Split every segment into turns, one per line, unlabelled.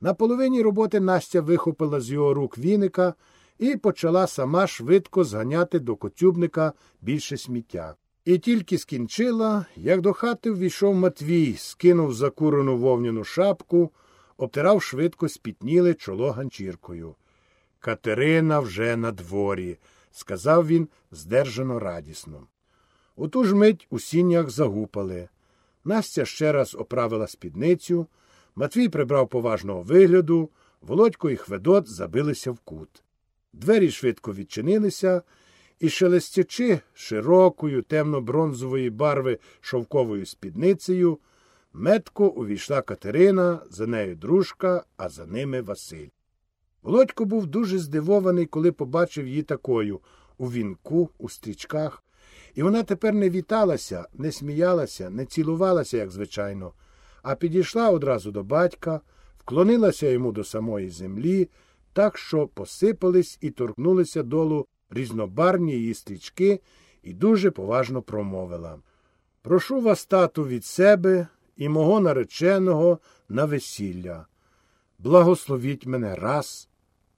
На половині роботи Настя вихопила з його рук віника і почала сама швидко зганяти до котюбника більше сміття. І тільки скінчила, як до хати ввійшов Матвій, скинув закурену вовняну шапку, обтирав швидко спітніле чоло ганчіркою. Катерина вже на дворі, сказав він здержано радісно. У ту ж мить у сіннях загупали. Настя ще раз оправила спідницю, Матвій прибрав поважного вигляду, Володько і Хведот забилися в кут. Двері швидко відчинилися, і, шелестячи широкою темно-бронзової барви шовковою спідницею, метко увійшла Катерина, за нею дружка, а за ними Василь. Володько був дуже здивований, коли побачив її такою у вінку, у стрічках, і вона тепер не віталася, не сміялася, не цілувалася, як звичайно, а підійшла одразу до батька, вклонилася йому до самої землі, так що посипались і торкнулися долу різнобарні її стрічки, і дуже поважно промовила Прошу вас, тату, від себе і мого нареченого на весілля. Благословіть мене раз,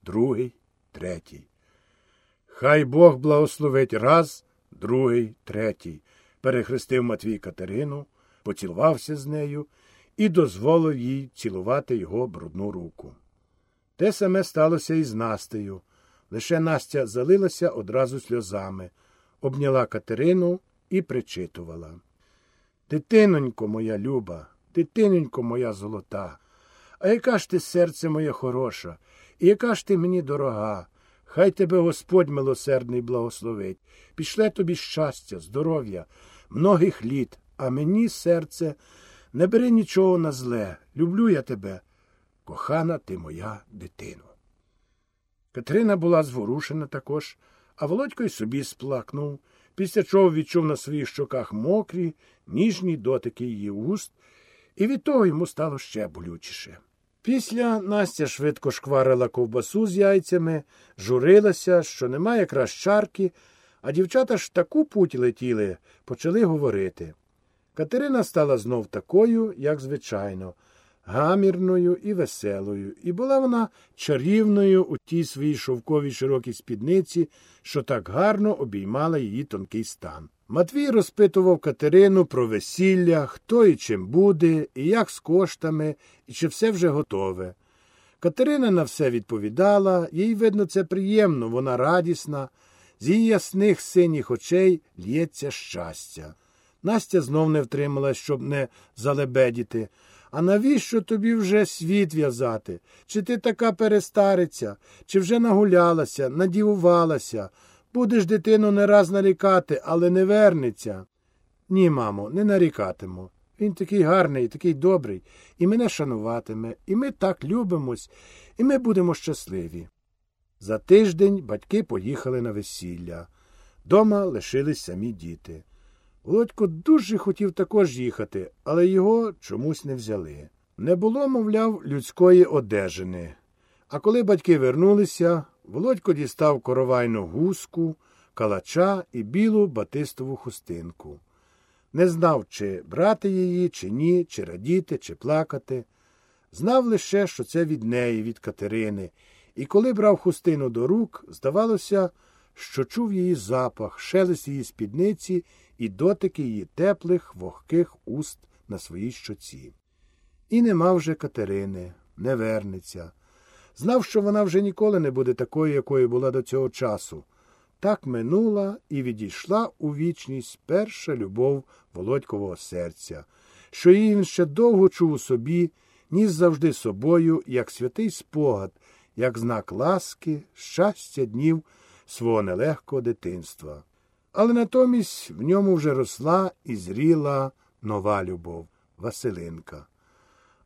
другий, третій. Хай Бог благословить раз, другий, третій, перехрестив Матвій Катерину, поцілувався з нею і дозволив їй цілувати його брудну руку. Те саме сталося і з Настею. Лише Настя залилася одразу сльозами, обняла Катерину і причитувала. Дитинонько моя люба, дитинонько моя золота, а яка ж ти серце моє хороша, і яка ж ти мені дорога, хай тебе Господь милосердний благословить, пішле тобі щастя, здоров'я, многих літ, а мені, серце, не бери нічого на зле, люблю я тебе, кохана ти моя дитино. Катерина була зворушена також, а Володько й собі сплакнув, після чого відчув на своїх щоках мокрі, ніжні дотики її уст, і від того йому стало ще болючіше. Після Настя швидко шкварила ковбасу з яйцями, журилася, що немає якраз чарки, а дівчата ж таку путь летіли, почали говорити. Катерина стала знов такою, як звичайно гамірною і веселою, і була вона чарівною у тій своїй шовковій широкій спідниці, що так гарно обіймала її тонкий стан. Матвій розпитував Катерину про весілля, хто і чим буде, і як з коштами, і чи все вже готове. Катерина на все відповідала, їй, видно, це приємно, вона радісна, з її ясних синіх очей л'ється щастя. Настя знов не втрималась, щоб не залебедіти. А навіщо тобі вже світ в'язати? Чи ти така перестариця, чи вже нагулялася, надівувалася? Будеш дитину не раз нарікати, але не вернеться. Ні, мамо, не нарікатиму. Він такий гарний, такий добрий, і мене шануватиме, і ми так любимось, і ми будемо щасливі. За тиждень батьки поїхали на весілля. Дома лишились самі діти. Володько дуже хотів також їхати, але його чомусь не взяли. Не було, мовляв, людської одежини. А коли батьки вернулися, Володько дістав коровайну гуску, калача і білу батистову хустинку. Не знав, чи брати її, чи ні, чи радіти, чи плакати. Знав лише, що це від неї, від Катерини, і коли брав хустину до рук, здавалося, що чув її запах, шелест її спідниці і дотики її теплих, вогких уст на своїй щоці. І нема вже Катерини, не вернеться. Знав, що вона вже ніколи не буде такою, якою була до цього часу. Так минула і відійшла у вічність перша любов володькового серця, що її він ще довго чув у собі, ніс завжди собою, як святий спогад, як знак ласки, щастя днів свого нелегкого дитинства. Але натомість в ньому вже росла і зріла нова любов Василинка.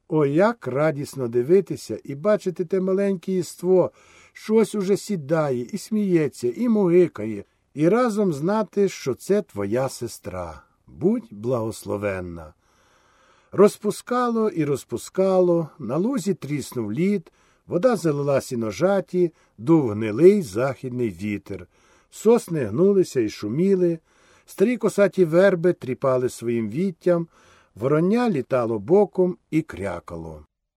О, як радісно дивитися і бачити те маленьке єство, щось уже сідає, і сміється, і мугикає, і разом знати, що це твоя сестра. Будь благословенна. Розпускало і розпускало, на лузі тріснув лід, вода залила сіножаті, дув гнилий західний вітер. Сосни гнулися і шуміли, старі косаті верби тріпали своїм віттям, вороння літало боком і крякало.